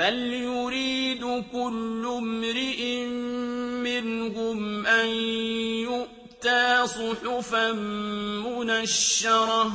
بل يريد كل امرئ منهم أن يؤتى صحفا منشرة